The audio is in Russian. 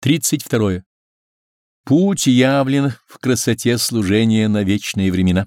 32. Путь явлен в красоте служения на вечные времена.